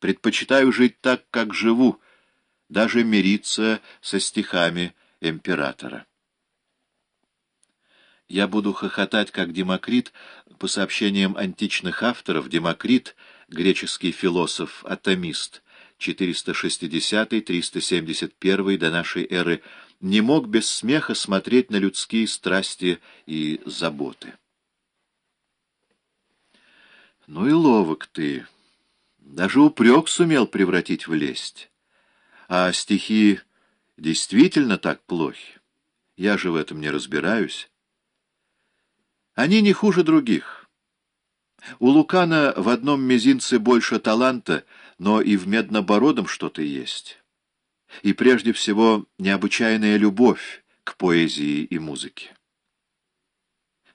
Предпочитаю жить так, как живу, даже мириться со стихами императора. Я буду хохотать, как Демокрит, по сообщениям античных авторов, Демокрит, греческий философ-атомист, 460-371 до нашей эры, не мог без смеха смотреть на людские страсти и заботы. Ну и ловок ты. Даже упрек сумел превратить в лесть. А стихи действительно так плохи? Я же в этом не разбираюсь. Они не хуже других. У Лукана в одном мизинце больше таланта, но и в меднобородом что-то есть. И прежде всего необычайная любовь к поэзии и музыке.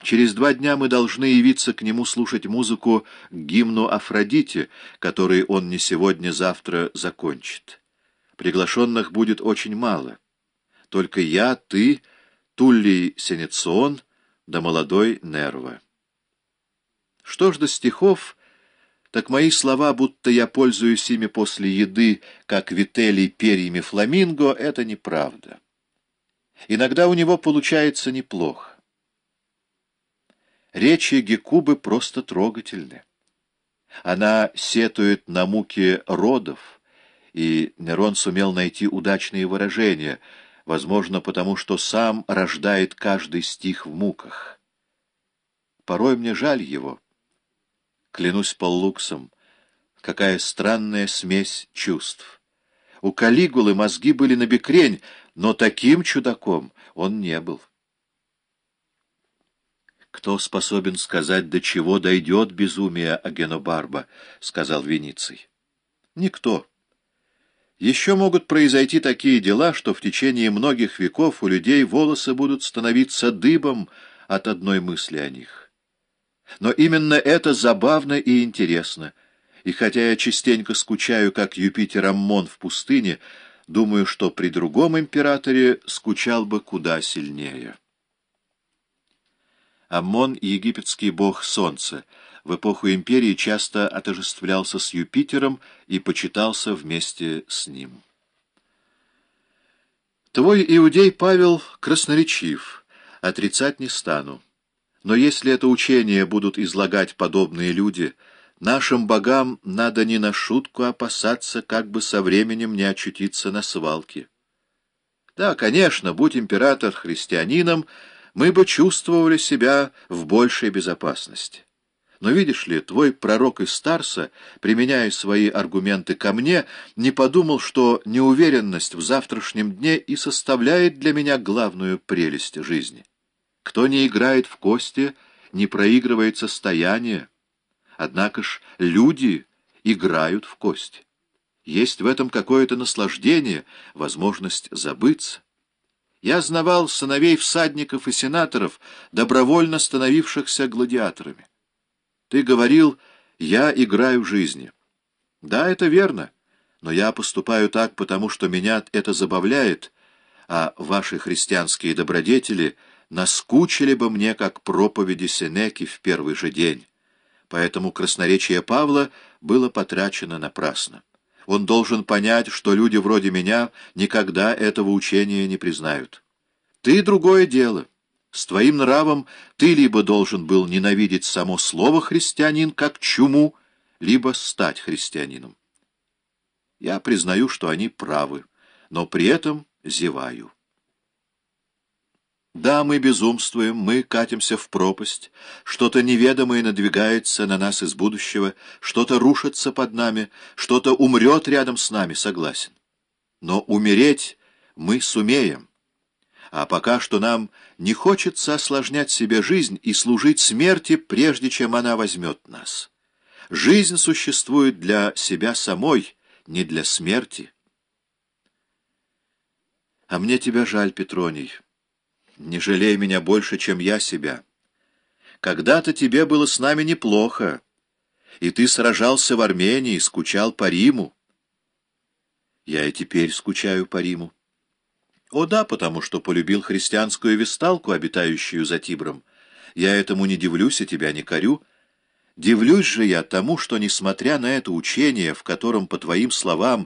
Через два дня мы должны явиться к нему слушать музыку к гимну Афродите, который он не сегодня-завтра закончит. Приглашенных будет очень мало. Только я, ты, Туллий Сенецион да молодой Нерва. Что ж до стихов, так мои слова, будто я пользуюсь ими после еды, как вителий перьями фламинго, это неправда. Иногда у него получается неплохо. Речи Гекубы просто трогательны. Она сетует на муки родов, и Нерон сумел найти удачные выражения, возможно, потому что сам рождает каждый стих в муках. Порой мне жаль его. Клянусь Паллуксом, какая странная смесь чувств. У Калигулы мозги были набекрень, но таким чудаком он не был. «Кто способен сказать, до чего дойдет безумие Агенобарба?» — сказал Вениций. «Никто. Еще могут произойти такие дела, что в течение многих веков у людей волосы будут становиться дыбом от одной мысли о них. Но именно это забавно и интересно, и хотя я частенько скучаю, как Юпитер Аммон в пустыне, думаю, что при другом императоре скучал бы куда сильнее». Аммон — египетский бог солнца. В эпоху империи часто отождествлялся с Юпитером и почитался вместе с ним. Твой иудей Павел красноречив, отрицать не стану. Но если это учение будут излагать подобные люди, нашим богам надо не на шутку опасаться, как бы со временем не очутиться на свалке. Да, конечно, будь император христианином, мы бы чувствовали себя в большей безопасности. Но видишь ли, твой пророк из Старса, применяя свои аргументы ко мне, не подумал, что неуверенность в завтрашнем дне и составляет для меня главную прелесть жизни. Кто не играет в кости, не проигрывает состояние. Однако ж люди играют в кости. Есть в этом какое-то наслаждение, возможность забыться. Я знавал сыновей всадников и сенаторов, добровольно становившихся гладиаторами. Ты говорил, я играю жизни. Да, это верно, но я поступаю так, потому что меня это забавляет, а ваши христианские добродетели наскучили бы мне, как проповеди Сенеки в первый же день. Поэтому красноречие Павла было потрачено напрасно. Он должен понять, что люди вроде меня никогда этого учения не признают. Ты другое дело. С твоим нравом ты либо должен был ненавидеть само слово «христианин» как чуму, либо стать христианином. Я признаю, что они правы, но при этом зеваю. Да, мы безумствуем, мы катимся в пропасть, что-то неведомое надвигается на нас из будущего, что-то рушится под нами, что-то умрет рядом с нами, согласен. Но умереть мы сумеем. А пока что нам не хочется осложнять себе жизнь и служить смерти, прежде чем она возьмет нас. Жизнь существует для себя самой, не для смерти. А мне тебя жаль, Петроний. Не жалей меня больше, чем я себя. Когда-то тебе было с нами неплохо, и ты сражался в Армении, скучал по Риму. Я и теперь скучаю по Риму. О да, потому что полюбил христианскую весталку, обитающую за Тибром. Я этому не дивлюсь и тебя не корю. Дивлюсь же я тому, что, несмотря на это учение, в котором, по твоим словам,